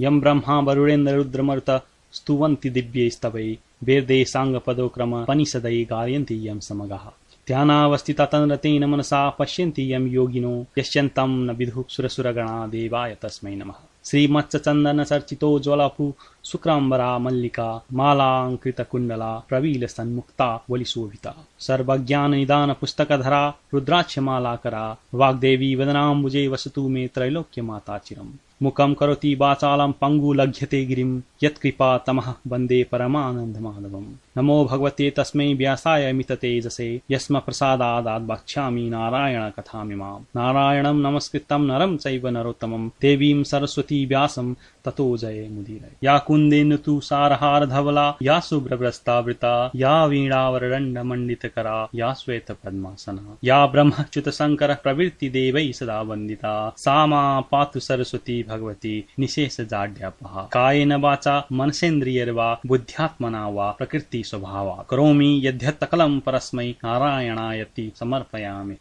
यं ब्रह्मा वरुणेन्द्र रुद्रमरुत स्तुवन्ति दिव्यैस्तवै वेदे साङ्गपदोक्रम पनिषदै गायन्ति यं समगः। ध्यानावस्थिता तन्रतेन मनसा पश्यन्ति यं योगिनो यश्यन्तं न विदुः सुरसुरगणा देवाय तस्मै नमः। श्रीमत्सचन्दनचर्चितोज्ज्वलपु शुक्राम्बरा मल्लिका मालाङ्कृतकुण्डला प्रवीलसन्मुक्ता वलिशोभिता सर्वज्ञाननिदानपुस्तकधरा रुद्राक्षमालाकरा वाग्देवी वदनाम्बुजे वसतु मे त्रैलोक्यमाता चिरम्। मुखं करोति वाचालं पङ्गुलघ्यते गिरिं यत्कृपा तमः वन्दे परमानन्दमाधवम्। नमो भगवते तस्मै व्यासाय मिततेजसे यस्म प्रसादादात् वक्ष्यामि नारायणकथामिमाम्। नारायणं नमस्कृतं नरं चैव नरोत्तमं देवीं सरस्वती व्यासं ततो जये मुदीरय। या कुन्देन तु सारहारधवला या शुभ्रभ्रस्तावृता या वीणावरदण्डमण्डितकरा या श्वेतपद्मासना या ब्रह्मच्युतशङ्करः प्रवृत्तिदेवैः सदा वन्दिता सा मा पातु सरस्वती भगवती निशेषजाड्यापहा कायेन वाचा मनसेन्द्रियर्वा बुद्ध्यात्मना वा प्रकृति स्वभावा करोमि यद्यत्तकलं परस्मै नारायणायति समर्पयामि।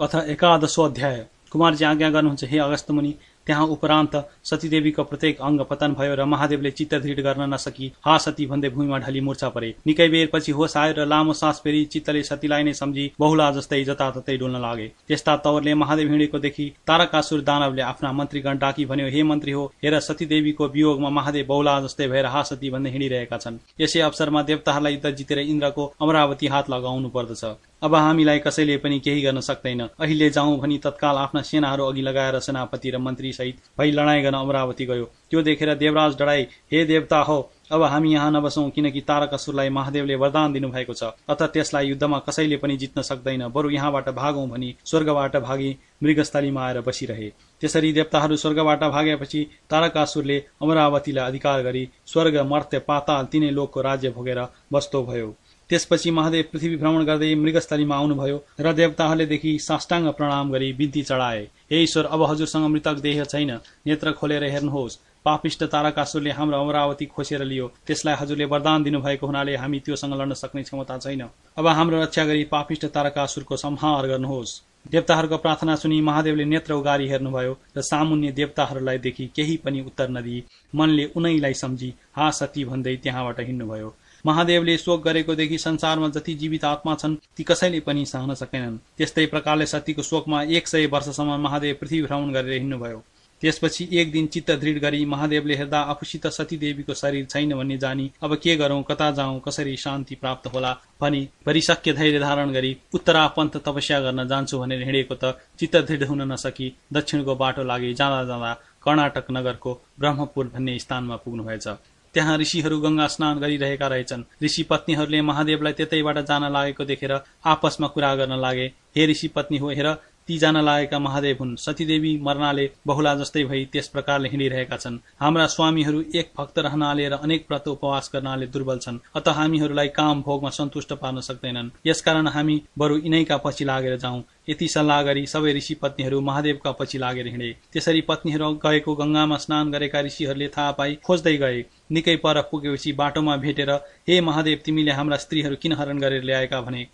अथ एकादशोऽध्याय। कुमारजी आज्ञा गर्नुहुन्छ हे अगस्त मुनि त्यहाँ उपरान्त सतीदेवीको प्रत्येक अङ्ग पतन भयो र महादेवले चित्तधृत गर्न नसकी। हा सती भन्दै भूमिमा ढली मुर्छा परे। निकै बेरपछि होस आयो र लामो सास फेरि चित्तले सतीलाई नै सम्झी बहुला जस्तै जताततै डुल्न लागे। त्यस्ता तवरले महादेव हिँडेको देखि तारकासुर दानवले आफ्ना मन्त्रीगण डाकी भन्यो हे मन्त्री हो हेर सतीदेवीको वियोगमा महादेव बहुला जस्तै भएर हा सती भन्दै हिँडिरहेका छन्। यसै अवसरमा देवताहरूलाई युद्ध जितेर इन्द्रको अमरावती हात लगाउनु पर्दछ। अब हामीलाई कसैले पनि केही गर्न सक्दैन। अहिले जाउँ भनी तत्काल आफ्ना सेनाहरू अघि लगाएर सेनापति र मन्त्री सहित भई लडाईँ गर्न अमरावती गयो। त्यो देखेर देवराज डराई हे देवता हो अब हामी यहाँ नबसौँ किनकि तारकासुरलाई महादेवले वरदान दिनुभएको छ। अथ त्यसलाई युद्धमा कसैले पनि जित्न सक्दैन। बरु यहाँबाट भागौँ भनी स्वर्गबाट भागी मृगस्थलीमा आएर बसिरहे। त्यसरी देवताहरू स्वर्गबाट भागेपछि तारकासुरले अमरावतीलाई अधिकार गरी स्वर्ग मर्त्य पाताल तिनै लोकको राज्य भोगेर बस्तो भयो। त्यसपछि महादेव पृथ्वी भ्रमण गर्दै मृगस्थलीमा आउनुभयो र देवताहरूलेदेखि साष्टाङ्ग प्रणाम गरी बिन्ती चढाए। हे ईश्वर अब हजुरसँग मृतक देह छैन। नेत्र खोलेर हेर्नुहोस्। पापिष्ट तारकासुरले हाम्रो अमरावती खोसेर लियो। त्यसलाई हजुरले वरदान दिनुभएको हुनाले हामी त्योसँग लड्न सक्ने क्षमता छैन। अब हाम्रो रक्षा गरी पापिष्ट तारकासुरको संहार गर्नुहोस्। देवताहरूको प्रार्थना सुनि महादेवले नेत्र उगारी हेर्नुभयो र सामुन्य देवताहरूलाई देखि केही पनि उत्तर नदिई। मनले उनैलाई सम्झी हा सती भन्दै त्यहाँबाट हिँड्नुभयो। महादेवले शोक गरेको देखि संसारमा जति जीवित आत्मा छन् ती कसैले पनि सहन सकेनन्। त्यस्तै प्रकारले सतीको शोकमा एक सय वर्षसम्म महादेव पृथ्वी भ्रमण गरेर हिँड्नुभयो। त्यसपछि एक दिन चित्त दृढ गरी महादेवले हेर्दा आफूसित सतीदेवीको शरीर छैन भन्ने जानी अब के गरौं कता जाउँ कसरी शान्ति प्राप्त होला? भनी भरिसक्य धैर्य धारण गरी उत्तरा पन्थ तपस्या गर्न जान्छु भनेर हिँडेको त चित्त दृढ हुन नसकी दक्षिणको बाटो लागि जाँदा जाँदा कर्नाटक नगरको ब्रह्मपुर भन्ने स्थानमा पुग्नुभएछ। त्यहाँ ऋषिहरू गंगा स्नान गरिरहेका रहेछन्। ऋषि पत्नीहरूले महादेवलाई त्यतैबाट जान लागेको देखेर आपसमा कुरा गर्न लागे हे ऋषि पत्नी हो हेर ती जान लागेका महादेव हुन्। सतीदेवी मर्नाले बहुला जस्तै भई त्यस प्रकारले हिँडिरहेका छन्। हाम्रा स्वामीहरू एक भक्त रहनाले र अनेक व्रत उपवास गर्नाले दुर्बल छन्। अत हामीहरूलाई काम भोगमा सन्तुष्ट पार्न सक्दैनन्। यसकारण हामी बरु यिनैका पछि लागेर जाउँ। यति सल्लाह गरी सबै ऋषि पत्नीहरू महादेवका पछि लागेर हिँडे। त्यसरी पत्नीहरू गएको गंगामा स्नान गरेका ऋषिहरूले थाहा पाई खोज्दै गए। निकै पर पुगेपछि बाटोमा भेटेर हे महादेव तिमीले हाम्रा स्त्रीहरू किन हरण गरेर ल्याएका? भने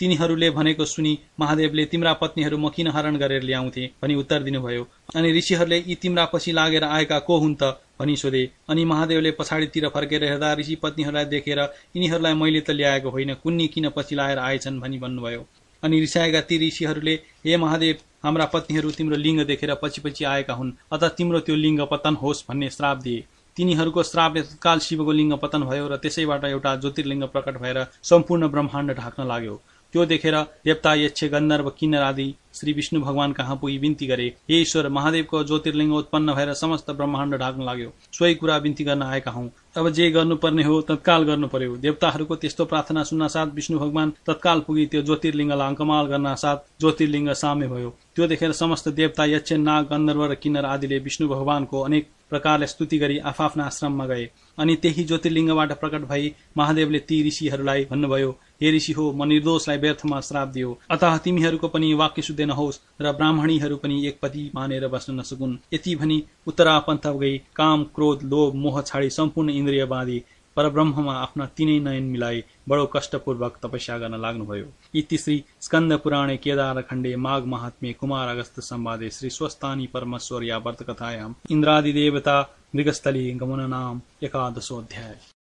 तिनीहरूले भनेको सुनि महादेवले तिम्रा पत्नीहरू म किन हरण गरेर ल्याउँथे भनी उत्तर दिनुभयो। अनि ऋषिहरूले यी तिम्रा पछि लागेर आएका को हुन् त? भनी सोधे। अनि महादेवले पछाडितिर फर्केर हेर्दा ऋषि पत्नीहरूलाई देखेर यिनीहरूलाई मैले त ल्याएको होइन कुन्नी किन पछि लाएर आएछन्? भनी भन्नुभयो। अनि रिसाएका ती ऋषिहरूले हे महादेव हाम्रा पत्नीहरू तिम्रो लिङ्ग देखेर पछि पछि आएका हुन् अत तिम्रो त्यो लिङ्ग पतन होस् भन्ने श्राप दिए। तिनीहरूको श्रापले तत्काल शिवको लिङ्ग पतन भयो र त्यसैबाट एउटा ज्योतिर्लिङ्ग प्रकट भएर सम्पूर्ण ब्रह्माण्ड ढाक्न लाग्यो। त्यो देखेर देवता यक्ष गन्धर्व किन्नर आदि श्री विष्णु भगवान कहाँ पुगी बिन्ती गरे हे ईश्वर महादेवको ज्योतिर्लिङ्ग उत्पन्न भएर समस्त ब्रह्माण्ड ढाक्न लाग्यो। सोही कुरा बिन्ती गर्न आएका हौ। अब जे गर्नुपर्ने हो तत्काल गर्नु पर्यो देवताहरूको त्यस्तो प्रार्थना सुन्न साथ विष्णु भगवान तत्काल पुगी त्यो ज्योतिर्लिङ्गलाई अङ्कमाल गर्न साथ ज्योतिर्लिङ्ग साम्य भयो। त्यो देखेर समस्त देवता यक्ष नाग गन्धर्व र किन्नर आदिले विष्णु भगवानको अनेक प्रकारले स्तुति गरी आफ्ना आश्रममा गए। अनि त्यही ज्योतिर्लिङ्गबाट प्रकट भई महादेवले ती ऋषिहरूलाई भन्नुभयो हे ऋषि हो म निर्दोषलाई व्यर्थमा श्राप दियो। अतः तिमीहरूको पनि वाक्य शुद्ध नहोस् र ब्राह्मणीहरू पनि एक पति मानेर बस्न नसकुन्। यति भनी उत्तरापन्थ गई काम क्रोध लोभ मोह छाडी सम्पूर्ण इन्द्रिय बाँधी परब्रह्ममा आफ्ना तिनै नयन मिलाए। बडो कष्टपूर्वक तपस्या गर्न लाग्नुभयो। इति श्री स्कन्द पुराणे केदार खण्डे माघ महात्म्य कुमार अगस्त संवादे श्री स्वस्तानी परमेश्वर या इन्द्रादि देवता मृगस्थली गमन नाम एकादशोऽध्याय।